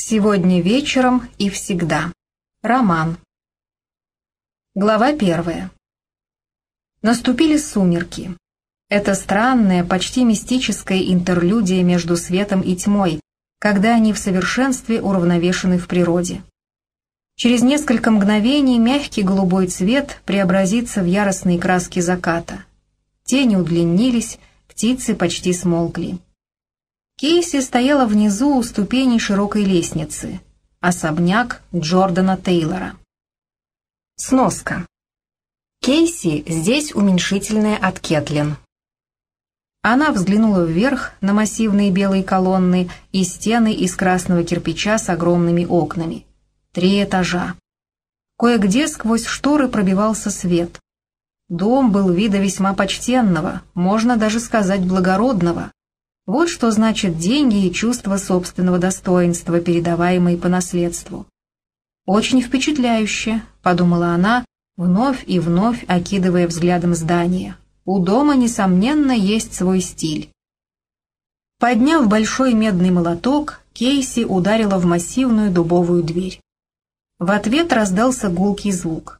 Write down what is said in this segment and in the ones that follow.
Сегодня вечером и всегда. Роман. Глава первая. Наступили сумерки. Это странная, почти мистическая интерлюдия между светом и тьмой, когда они в совершенстве уравновешены в природе. Через несколько мгновений мягкий голубой цвет преобразится в яростные краски заката. Тени удлинились, птицы почти смолкли. Кейси стояла внизу у ступеней широкой лестницы. Особняк Джордана Тейлора. Сноска. Кейси здесь уменьшительная от Кетлин. Она взглянула вверх на массивные белые колонны и стены из красного кирпича с огромными окнами. Три этажа. Кое-где сквозь шторы пробивался свет. Дом был вида весьма почтенного, можно даже сказать благородного. Вот что значит деньги и чувство собственного достоинства, передаваемые по наследству. «Очень впечатляюще», — подумала она, вновь и вновь окидывая взглядом здание. «У дома, несомненно, есть свой стиль». Подняв большой медный молоток, Кейси ударила в массивную дубовую дверь. В ответ раздался гулкий звук.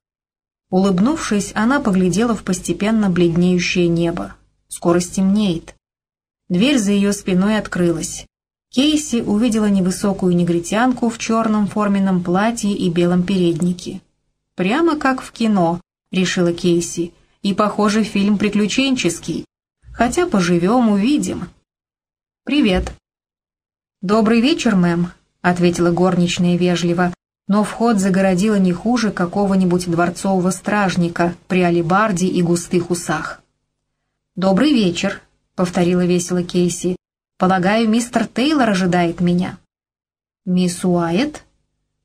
Улыбнувшись, она поглядела в постепенно бледнеющее небо. Скоро стемнеет. Дверь за ее спиной открылась. Кейси увидела невысокую негритянку в черном форменном платье и белом переднике. «Прямо как в кино», — решила Кейси, — «и, похоже, фильм приключенческий. Хотя поживем, увидим». «Привет». «Добрый вечер, мэм», — ответила горничная вежливо, но вход загородила не хуже какого-нибудь дворцового стражника при алебарде и густых усах. «Добрый вечер», повторила весело Кейси. «Полагаю, мистер Тейлор ожидает меня». «Мисс Уайт?»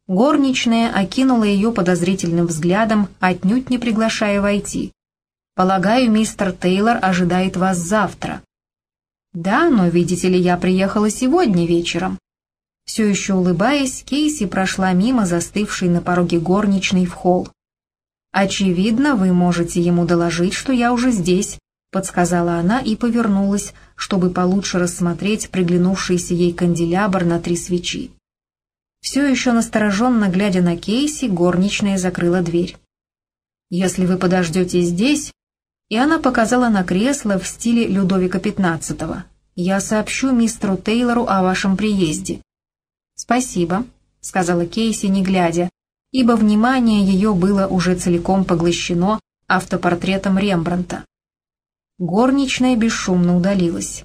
Горничная окинула ее подозрительным взглядом, отнюдь не приглашая войти. «Полагаю, мистер Тейлор ожидает вас завтра». «Да, но, видите ли, я приехала сегодня вечером». Все еще улыбаясь, Кейси прошла мимо застывшей на пороге горничной в холл. «Очевидно, вы можете ему доложить, что я уже здесь, подсказала она и повернулась, чтобы получше рассмотреть приглянувшийся ей канделябр на три свечи. Все еще настороженно глядя на Кейси, горничная закрыла дверь. «Если вы подождете здесь...» И она показала на кресло в стиле Людовика XV. «Я сообщу мистеру Тейлору о вашем приезде». «Спасибо», — сказала Кейси, не глядя, ибо внимание ее было уже целиком поглощено автопортретом Рембранта. Горничная бесшумно удалилась.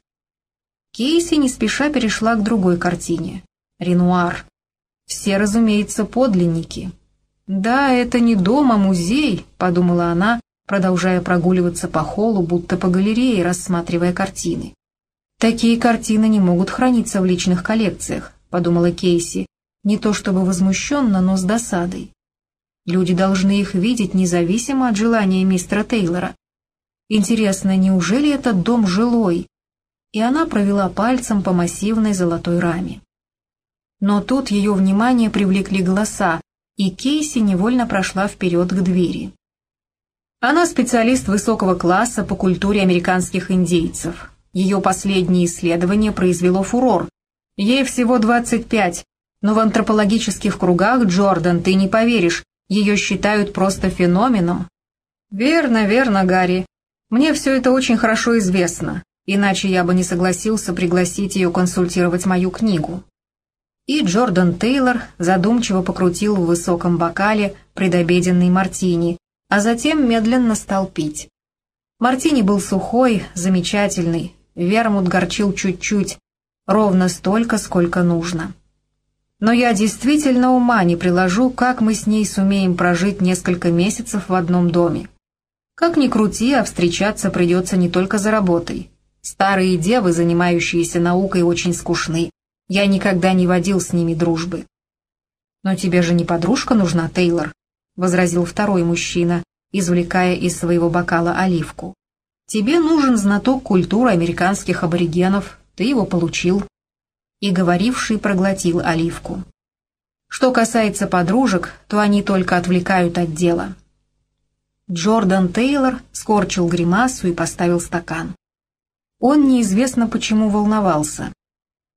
Кейси не спеша перешла к другой картине. Ренуар. Все, разумеется, подлинники. «Да, это не дом, а музей», — подумала она, продолжая прогуливаться по холлу, будто по галерее, рассматривая картины. «Такие картины не могут храниться в личных коллекциях», — подумала Кейси, не то чтобы возмущенно, но с досадой. Люди должны их видеть независимо от желания мистера Тейлора, Интересно, неужели этот дом жилой? И она провела пальцем по массивной золотой раме. Но тут ее внимание привлекли голоса, и Кейси невольно прошла вперед к двери. Она специалист высокого класса по культуре американских индейцев. Ее последнее исследование произвело фурор. Ей всего 25, но в антропологических кругах, Джордан, ты не поверишь, ее считают просто феноменом. Верно, верно, Гарри. Мне все это очень хорошо известно, иначе я бы не согласился пригласить ее консультировать мою книгу. И Джордан Тейлор задумчиво покрутил в высоком бокале предобеденный мартини, а затем медленно стал пить. Мартини был сухой, замечательный, вермут горчил чуть-чуть, ровно столько, сколько нужно. Но я действительно ума не приложу, как мы с ней сумеем прожить несколько месяцев в одном доме. Как ни крути, а встречаться придется не только за работой. Старые девы, занимающиеся наукой, очень скучны. Я никогда не водил с ними дружбы. «Но тебе же не подружка нужна, Тейлор», — возразил второй мужчина, извлекая из своего бокала оливку. «Тебе нужен знаток культуры американских аборигенов, ты его получил». И говоривший проглотил оливку. Что касается подружек, то они только отвлекают от дела. Джордан Тейлор скорчил гримасу и поставил стакан. Он неизвестно почему волновался.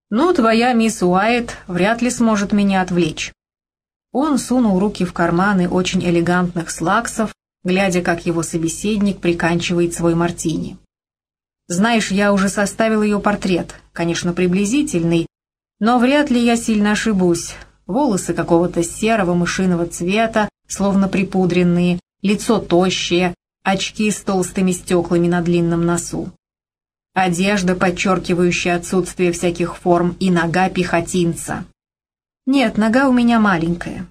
«Ну, твоя мисс Уайт вряд ли сможет меня отвлечь». Он сунул руки в карманы очень элегантных слаксов, глядя, как его собеседник приканчивает свой мартини. «Знаешь, я уже составил ее портрет, конечно, приблизительный, но вряд ли я сильно ошибусь. Волосы какого-то серого мышиного цвета, словно припудренные, лицо тощее, очки с толстыми стеклами на длинном носу. Одежда, подчеркивающая отсутствие всяких форм, и нога пехотинца. Нет, нога у меня маленькая.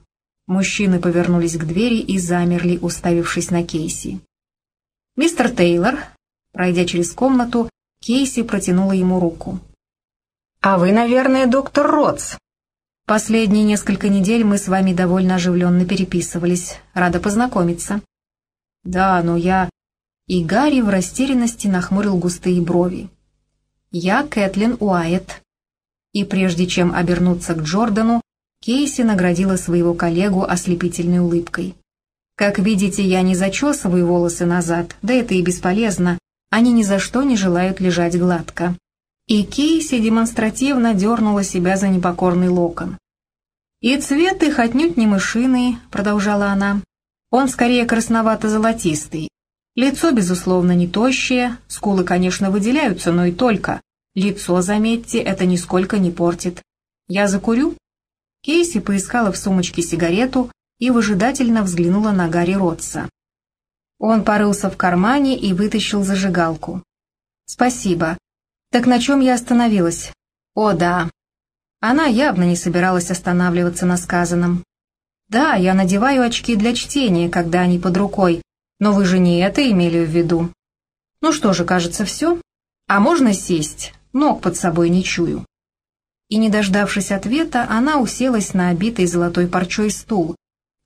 Мужчины повернулись к двери и замерли, уставившись на Кейси. Мистер Тейлор, пройдя через комнату, Кейси протянула ему руку. «А вы, наверное, доктор Ротс?» «Последние несколько недель мы с вами довольно оживленно переписывались. Рада познакомиться». «Да, но я...» И Гарри в растерянности нахмурил густые брови. «Я Кэтлин Уайт». И прежде чем обернуться к Джордану, Кейси наградила своего коллегу ослепительной улыбкой. «Как видите, я не зачесываю волосы назад, да это и бесполезно, они ни за что не желают лежать гладко». И Кейси демонстративно дернула себя за непокорный локон. «И цвет их отнюдь не мышиный», — продолжала она. «Он скорее красновато-золотистый, Лицо, безусловно, не тощее, скулы, конечно, выделяются, но и только. Лицо, заметьте, это нисколько не портит. Я закурю?» Кейси поискала в сумочке сигарету и выжидательно взглянула на Гарри Ротса. Он порылся в кармане и вытащил зажигалку. «Спасибо. Так на чем я остановилась?» «О, да». Она явно не собиралась останавливаться на сказанном. «Да, я надеваю очки для чтения, когда они под рукой, но вы же не это имели в виду. Ну что же, кажется, все. А можно сесть? Ног под собой не чую. И, не дождавшись ответа, она уселась на обитый золотой парчой стул,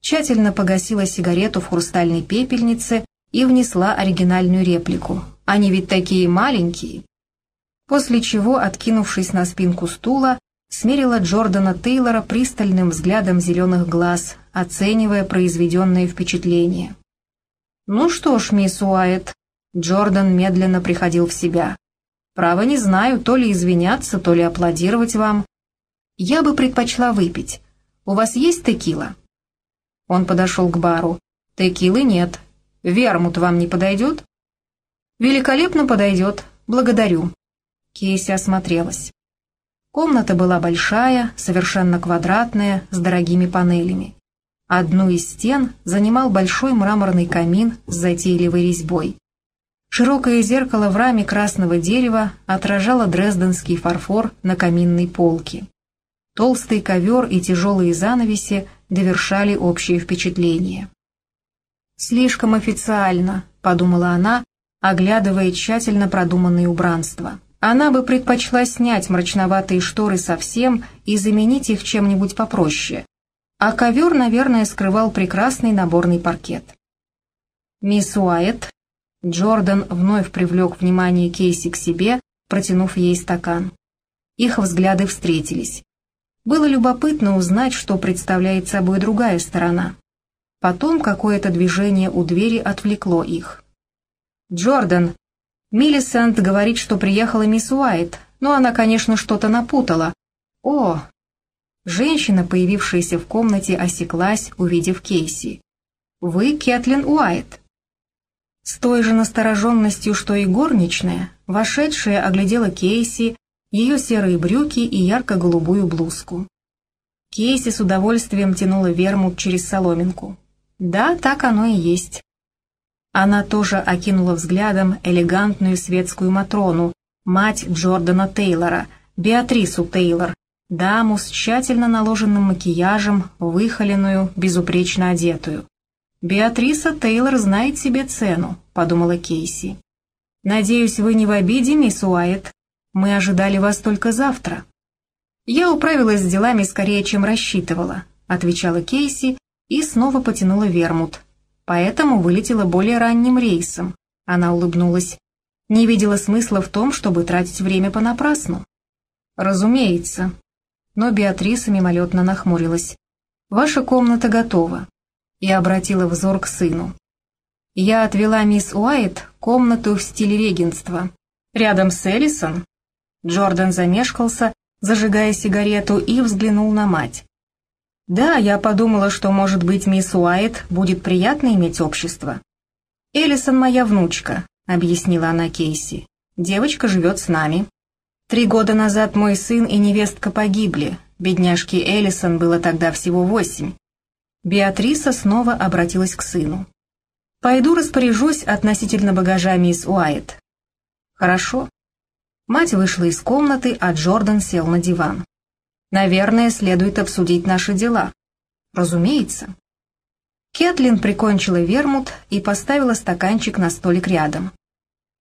тщательно погасила сигарету в хрустальной пепельнице и внесла оригинальную реплику. «Они ведь такие маленькие!» После чего, откинувшись на спинку стула, смерила Джордана Тейлора пристальным взглядом зеленых глаз, оценивая произведенное впечатление. «Ну что ж, мисс Уайт», — Джордан медленно приходил в себя. «Право не знаю, то ли извиняться, то ли аплодировать вам. Я бы предпочла выпить. У вас есть текила?» Он подошел к бару. «Текилы нет. Вермут вам не подойдет?» «Великолепно подойдет. Благодарю». Кейси осмотрелась. Комната была большая, совершенно квадратная, с дорогими панелями. Одну из стен занимал большой мраморный камин с затейливой резьбой. Широкое зеркало в раме красного дерева отражало дрезденский фарфор на каминной полке. Толстый ковер и тяжелые занавеси довершали общее впечатление. «Слишком официально», — подумала она, оглядывая тщательно продуманное убранство. Она бы предпочла снять мрачноватые шторы совсем и заменить их чем-нибудь попроще, а ковер, наверное, скрывал прекрасный наборный паркет. Мисс Уайт, Джордан вновь привлек внимание Кейси к себе, протянув ей стакан. Их взгляды встретились. Было любопытно узнать, что представляет собой другая сторона. Потом какое-то движение у двери отвлекло их. «Джордан, Миллисент говорит, что приехала мисс Уайт, но она, конечно, что-то напутала. О, Женщина, появившаяся в комнате, осеклась, увидев Кейси. «Вы Кэтлин Уайт». С той же настороженностью, что и горничная, вошедшая оглядела Кейси, ее серые брюки и ярко-голубую блузку. Кейси с удовольствием тянула вермут через соломинку. Да, так оно и есть. Она тоже окинула взглядом элегантную светскую Матрону, мать Джордана Тейлора, Беатрису Тейлор, даму с тщательно наложенным макияжем, выхоленную, безупречно одетую. «Беатриса Тейлор знает себе цену», — подумала Кейси. «Надеюсь, вы не в обиде, мисс Уайт. Мы ожидали вас только завтра». «Я управилась с делами скорее, чем рассчитывала», — отвечала Кейси и снова потянула вермут. «Поэтому вылетела более ранним рейсом». Она улыбнулась. «Не видела смысла в том, чтобы тратить время понапрасну». «Разумеется», но Беатриса мимолетно нахмурилась. «Ваша комната готова», и обратила взор к сыну. «Я отвела мисс Уайт комнату в стиле регенства. Рядом с Эллисон?» Джордан замешкался, зажигая сигарету, и взглянул на мать. «Да, я подумала, что, может быть, мисс Уайт будет приятно иметь общество». «Элисон моя внучка», — объяснила она Кейси. «Девочка живет с нами. Три года назад мой сын и невестка погибли. Бедняжке Элисон было тогда всего восемь». Беатриса снова обратилась к сыну. «Пойду распоряжусь относительно багажа мисс Уайт». «Хорошо». Мать вышла из комнаты, а Джордан сел на диван. Наверное, следует обсудить наши дела. Разумеется. Кэтлин прикончила вермут и поставила стаканчик на столик рядом.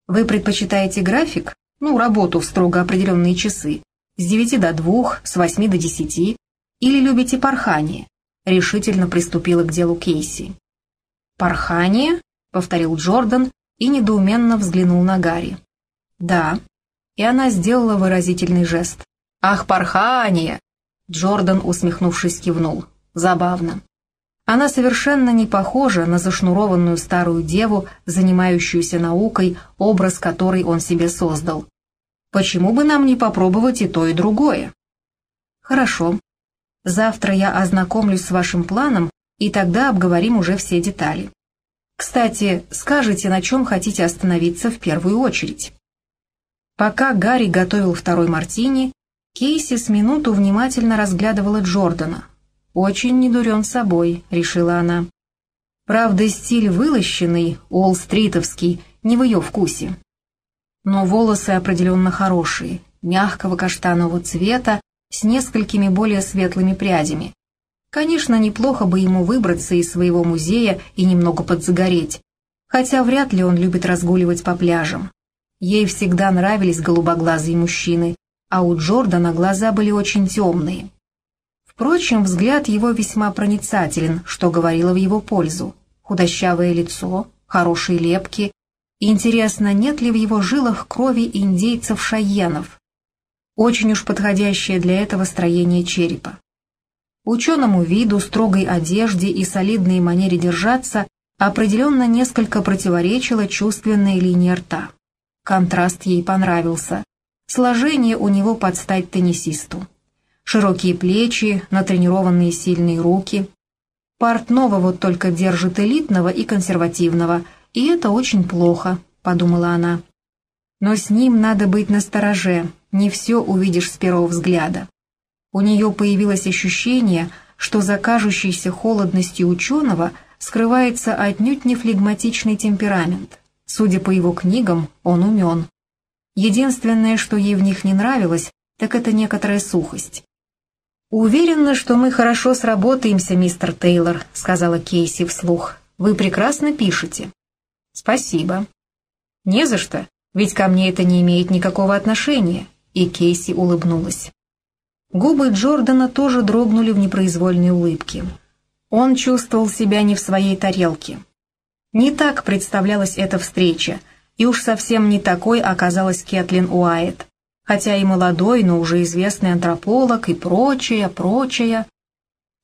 Вы предпочитаете график? Ну, работу в строго определенные часы. С девяти до двух, с восьми до десяти. Или любите порхание? Решительно приступила к делу Кейси. «Порхание?» — повторил Джордан и недоуменно взглянул на Гарри. «Да». И она сделала выразительный жест. «Ах, порхание!» Джордан, усмехнувшись, кивнул. «Забавно». Она совершенно не похожа на зашнурованную старую деву, занимающуюся наукой, образ которой он себе создал. Почему бы нам не попробовать и то, и другое? Хорошо. Завтра я ознакомлюсь с вашим планом, и тогда обговорим уже все детали. Кстати, скажите, на чем хотите остановиться в первую очередь. Пока Гарри готовил второй мартини, Кейси с минуту внимательно разглядывала Джордана. «Очень недурен собой», — решила она. Правда, стиль вылощенный, уолл-стритовский, не в ее вкусе. Но волосы определенно хорошие, мягкого каштанового цвета, с несколькими более светлыми прядями. Конечно, неплохо бы ему выбраться из своего музея и немного подзагореть, хотя вряд ли он любит разгуливать по пляжам. Ей всегда нравились голубоглазые мужчины, а у Джордана глаза были очень темные. Впрочем, взгляд его весьма проницателен, что говорило в его пользу. Худощавое лицо, хорошие лепки. Интересно, нет ли в его жилах крови индейцев-шайенов? Очень уж подходящее для этого строение черепа. Ученому виду, строгой одежде и солидной манере держаться определенно несколько противоречила чувственная линия рта. Контраст ей понравился. Сложение у него под стать теннисисту. Широкие плечи, натренированные сильные руки. Портного вот только держит элитного и консервативного, и это очень плохо, подумала она. Но с ним надо быть настороже, не все увидишь с первого взгляда. У нее появилось ощущение, что за кажущейся холодностью ученого скрывается отнюдь не флегматичный темперамент. Судя по его книгам, он умен. Единственное, что ей в них не нравилось, так это некоторая сухость. «Уверена, что мы хорошо сработаемся, мистер Тейлор», — сказала Кейси вслух. «Вы прекрасно пишете». «Спасибо». «Не за что, ведь ко мне это не имеет никакого отношения», — и Кейси улыбнулась. Губы Джордана тоже дрогнули в непроизвольной улыбке. Он чувствовал себя не в своей тарелке. Не так представлялась эта встреча — и уж совсем не такой оказалась Кэтлин Уайт, хотя и молодой, но уже известный антрополог и прочее, прочее.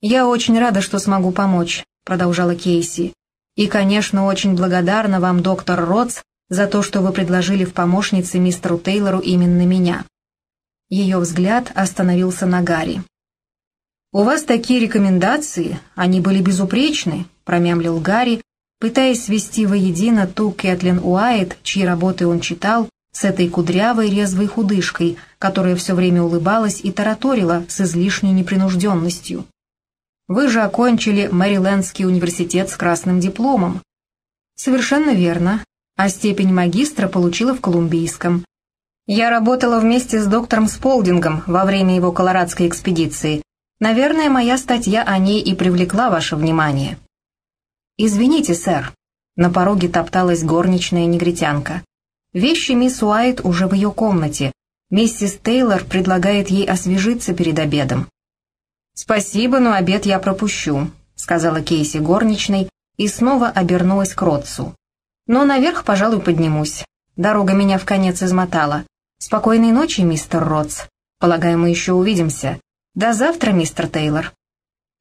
«Я очень рада, что смогу помочь», — продолжала Кейси. «И, конечно, очень благодарна вам, доктор Ротс, за то, что вы предложили в помощнице мистеру Тейлору именно меня». Ее взгляд остановился на Гарри. «У вас такие рекомендации, они были безупречны», — промямлил Гарри, пытаясь свести воедино ту Кэтлин Уайт, чьи работы он читал, с этой кудрявой резвой худышкой, которая все время улыбалась и тараторила с излишней непринужденностью. «Вы же окончили Мэрилендский университет с красным дипломом». «Совершенно верно, а степень магистра получила в Колумбийском. Я работала вместе с доктором Сполдингом во время его колорадской экспедиции. Наверное, моя статья о ней и привлекла ваше внимание». «Извините, сэр». На пороге топталась горничная негритянка. Вещи мисс Уайт уже в ее комнате. Миссис Тейлор предлагает ей освежиться перед обедом. «Спасибо, но обед я пропущу», — сказала Кейси горничной и снова обернулась к Ротсу. «Но наверх, пожалуй, поднимусь. Дорога меня в конец измотала. Спокойной ночи, мистер Ротс. Полагаю, мы еще увидимся. До завтра, мистер Тейлор»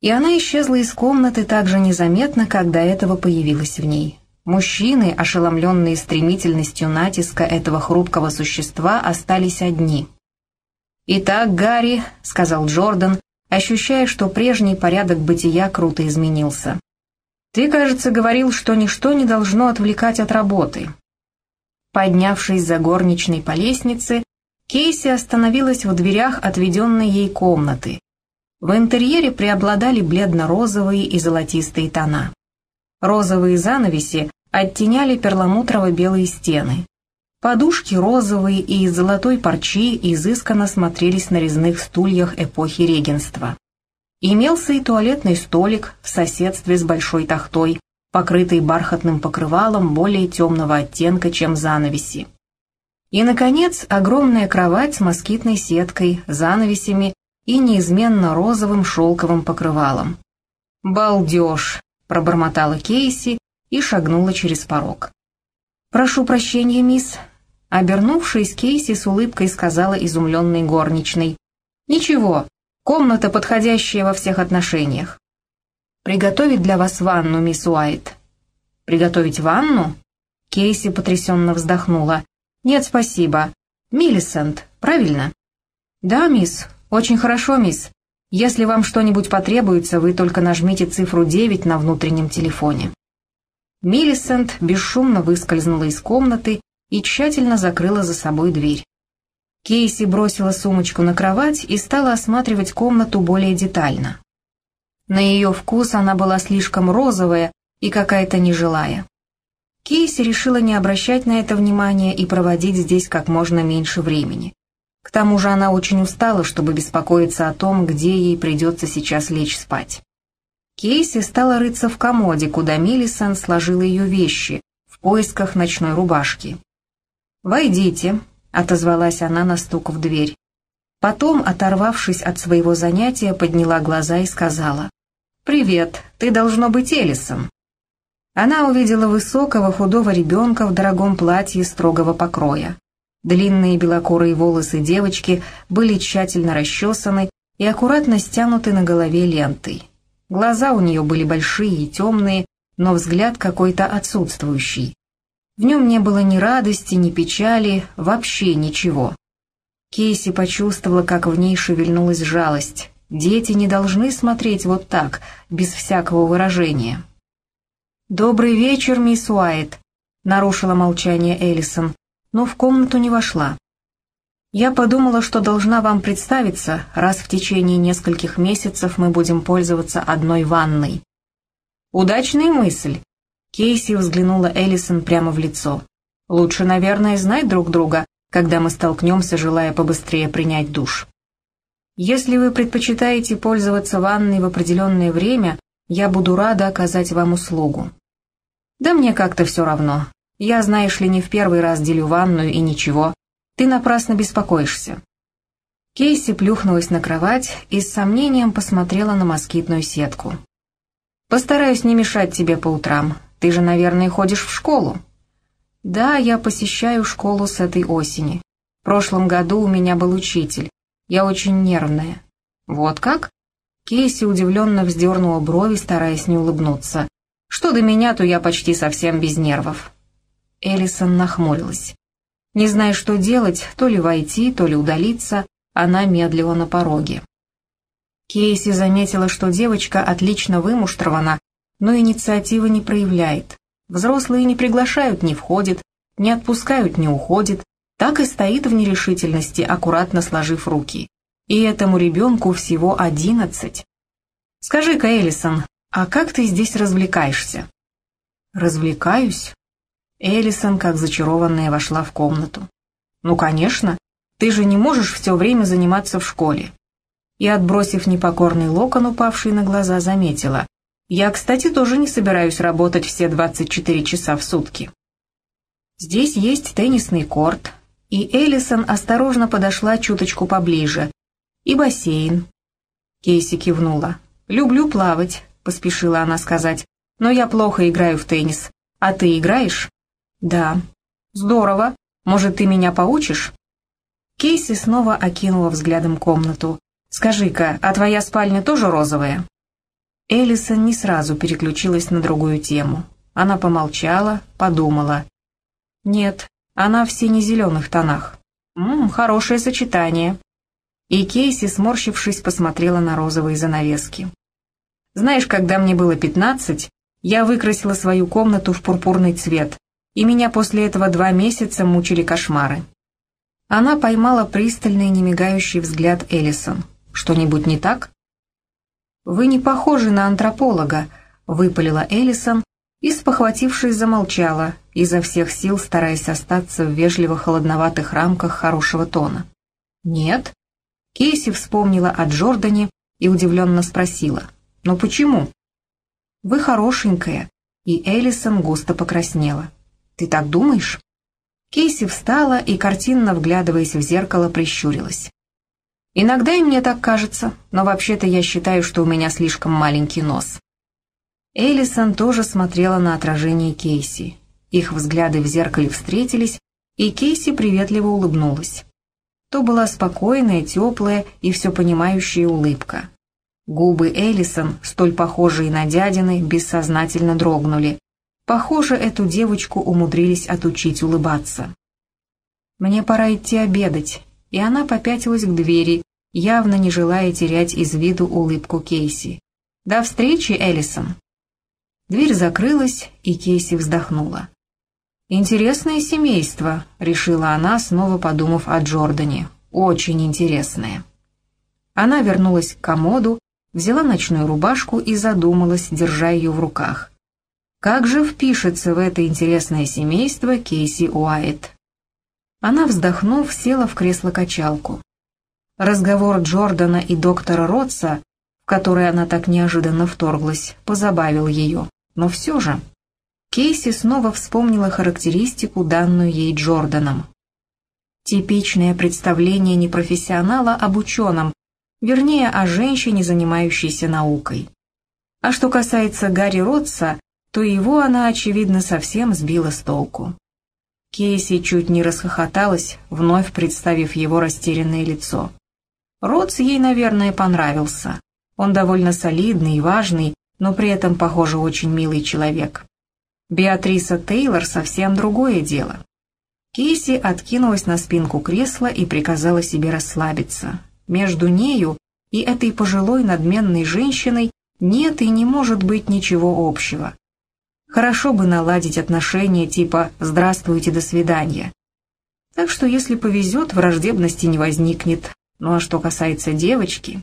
и она исчезла из комнаты так же незаметно, как до этого появилась в ней. Мужчины, ошеломленные стремительностью натиска этого хрупкого существа, остались одни. «Итак, Гарри», — сказал Джордан, ощущая, что прежний порядок бытия круто изменился. «Ты, кажется, говорил, что ничто не должно отвлекать от работы». Поднявшись за горничной по лестнице, Кейси остановилась в дверях отведенной ей комнаты. В интерьере преобладали бледно-розовые и золотистые тона. Розовые занавеси оттеняли перламутрово-белые стены. Подушки розовые и из золотой парчи изысканно смотрелись на резных стульях эпохи регенства. Имелся и туалетный столик в соседстве с большой тахтой, покрытый бархатным покрывалом более темного оттенка, чем занавеси. И, наконец, огромная кровать с москитной сеткой, занавесями и неизменно розовым шелковым покрывалом. «Балдеж!» — пробормотала Кейси и шагнула через порог. «Прошу прощения, мисс». Обернувшись, Кейси с улыбкой сказала изумленной горничной. «Ничего, комната подходящая во всех отношениях. Приготовить для вас ванну, мисс Уайт». «Приготовить ванну?» Кейси потрясенно вздохнула. «Нет, спасибо. Миллисент, правильно?» «Да, мисс. Очень хорошо, мисс. Если вам что-нибудь потребуется, вы только нажмите цифру 9 на внутреннем телефоне». Миллисент бесшумно выскользнула из комнаты и тщательно закрыла за собой дверь. Кейси бросила сумочку на кровать и стала осматривать комнату более детально. На ее вкус она была слишком розовая и какая-то нежилая. Кейси решила не обращать на это внимания и проводить здесь как можно меньше времени. К тому же она очень устала, чтобы беспокоиться о том, где ей придется сейчас лечь спать. Кейси стала рыться в комоде, куда Миллисон сложила ее вещи, в поисках ночной рубашки. «Войдите», — отозвалась она на стук в дверь. Потом, оторвавшись от своего занятия, подняла глаза и сказала, «Привет, ты должно быть Элисон». Она увидела высокого худого ребенка в дорогом платье строгого покроя. Длинные белокурые волосы девочки были тщательно расчесаны и аккуратно стянуты на голове лентой. Глаза у нее были большие и темные, но взгляд какой-то отсутствующий. В нем не было ни радости, ни печали, вообще ничего. Кейси почувствовала, как в ней шевельнулась жалость. Дети не должны смотреть вот так, без всякого выражения. «Добрый вечер, мисс Уайт», — нарушила молчание Эллисон, но в комнату не вошла. Я подумала, что должна вам представиться, раз в течение нескольких месяцев мы будем пользоваться одной ванной. Удачная мысль. Кейси взглянула Эллисон прямо в лицо. Лучше, наверное, знать друг друга, когда мы столкнемся, желая побыстрее принять душ. Если вы предпочитаете пользоваться ванной в определенное время, я буду рада оказать вам услугу. Да мне как-то все равно. Я, знаешь ли, не в первый раз делю ванную и ничего. Ты напрасно беспокоишься». Кейси плюхнулась на кровать и с сомнением посмотрела на москитную сетку. «Постараюсь не мешать тебе по утрам. Ты же, наверное, ходишь в школу». «Да, я посещаю школу с этой осени. В прошлом году у меня был учитель. Я очень нервная». «Вот как?» Кейси удивленно вздернула брови, стараясь не улыбнуться. «Что до меня, то я почти совсем без нервов». Элисон нахмурилась. Не зная, что делать, то ли войти, то ли удалиться, она медлила на пороге. Кейси заметила, что девочка отлично вымуштрована, но инициативы не проявляет. Взрослые не приглашают, не входят, не отпускают, не уходят, так и стоит в нерешительности, аккуратно сложив руки. И этому ребенку всего одиннадцать. «Скажи-ка, Элисон, а как ты здесь развлекаешься?» «Развлекаюсь?» Элисон, как зачарованная, вошла в комнату. «Ну, конечно, ты же не можешь все время заниматься в школе». И, отбросив непокорный локон, упавший на глаза, заметила. «Я, кстати, тоже не собираюсь работать все 24 часа в сутки». Здесь есть теннисный корт, и Элисон осторожно подошла чуточку поближе. И бассейн. Кейси кивнула. «Люблю плавать», — поспешила она сказать, «но я плохо играю в теннис. А ты играешь?» «Да». «Здорово. Может, ты меня поучишь?» Кейси снова окинула взглядом комнату. «Скажи-ка, а твоя спальня тоже розовая?» Элисон не сразу переключилась на другую тему. Она помолчала, подумала. «Нет, она в сине-зеленых тонах». «Ммм, хорошее сочетание». И Кейси, сморщившись, посмотрела на розовые занавески. «Знаешь, когда мне было пятнадцать, я выкрасила свою комнату в пурпурный цвет, и меня после этого два месяца мучили кошмары». Она поймала пристальный, немигающий взгляд Эллисон. «Что-нибудь не так?» «Вы не похожи на антрополога», — выпалила Эллисон, и, спохватившись, замолчала, изо всех сил стараясь остаться в вежливо-холодноватых рамках хорошего тона. «Нет?» Кейси вспомнила о Джордане и удивленно спросила. «Но почему?» «Вы хорошенькая», и Элисон густо покраснела. «Ты так думаешь?» Кейси встала и, картинно вглядываясь в зеркало, прищурилась. «Иногда и мне так кажется, но вообще-то я считаю, что у меня слишком маленький нос». Элисон тоже смотрела на отражение Кейси. Их взгляды в зеркале встретились, и Кейси приветливо улыбнулась. То была спокойная, теплая и все понимающая улыбка. Губы Элисон, столь похожие на дядины, бессознательно дрогнули. Похоже, эту девочку умудрились отучить улыбаться. «Мне пора идти обедать», и она попятилась к двери, явно не желая терять из виду улыбку Кейси. «До встречи, Элисон!» Дверь закрылась, и Кейси вздохнула. «Интересное семейство», — решила она, снова подумав о Джордане. «Очень интересное». Она вернулась к комоду, взяла ночную рубашку и задумалась, держа ее в руках. Как же впишется в это интересное семейство Кейси Уайт? Она, вздохнув, села в кресло-качалку. Разговор Джордана и доктора Ротса, в который она так неожиданно вторглась, позабавил ее. Но все же... Кейси снова вспомнила характеристику, данную ей Джорданом. Типичное представление непрофессионала об ученом, вернее, о женщине, занимающейся наукой. А что касается Гарри Ротса, то его она, очевидно, совсем сбила с толку. Кейси чуть не расхохоталась, вновь представив его растерянное лицо. Ротс ей, наверное, понравился. Он довольно солидный и важный, но при этом, похоже, очень милый человек. Беатриса Тейлор совсем другое дело. Кейси откинулась на спинку кресла и приказала себе расслабиться. Между нею и этой пожилой надменной женщиной нет и не может быть ничего общего. Хорошо бы наладить отношения типа «здравствуйте, до свидания». Так что, если повезет, враждебности не возникнет. Ну а что касается девочки...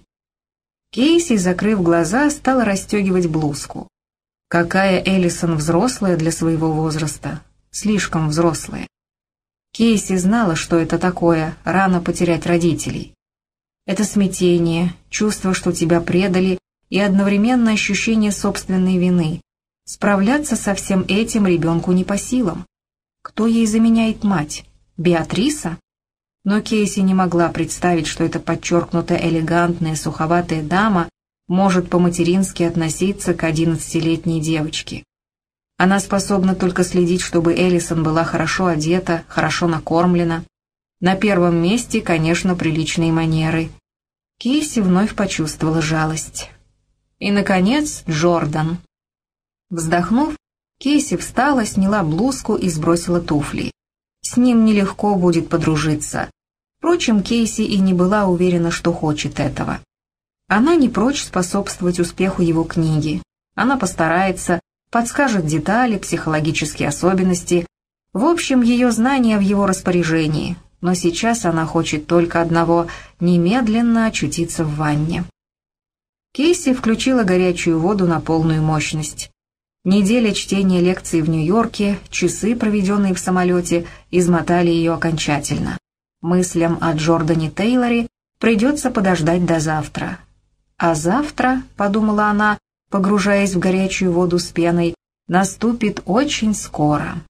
Кейси, закрыв глаза, стала расстегивать блузку. Какая Эллисон взрослая для своего возраста. Слишком взрослая. Кейси знала, что это такое, рано потерять родителей. Это смятение, чувство, что тебя предали, и одновременно ощущение собственной вины. Справляться со всем этим ребенку не по силам. Кто ей заменяет мать? Беатриса? но Кейси не могла представить, что эта подчеркнутая элегантная суховатая дама может по-матерински относиться к одиннадцатилетней девочке. Она способна только следить, чтобы Эллисон была хорошо одета, хорошо накормлена. На первом месте, конечно, приличные манеры. Кейси вновь почувствовала жалость. И, наконец, Джордан. Вздохнув, Кейси встала, сняла блузку и сбросила туфли. С ним нелегко будет подружиться. Впрочем, Кейси и не была уверена, что хочет этого. Она не прочь способствовать успеху его книги. Она постарается, подскажет детали, психологические особенности. В общем, ее знания в его распоряжении. Но сейчас она хочет только одного – немедленно очутиться в ванне. Кейси включила горячую воду на полную мощность. Неделя чтения лекций в Нью-Йорке, часы, проведенные в самолете, измотали ее окончательно. Мыслям о Джордане Тейлоре придется подождать до завтра. А завтра, подумала она, погружаясь в горячую воду с пеной, наступит очень скоро.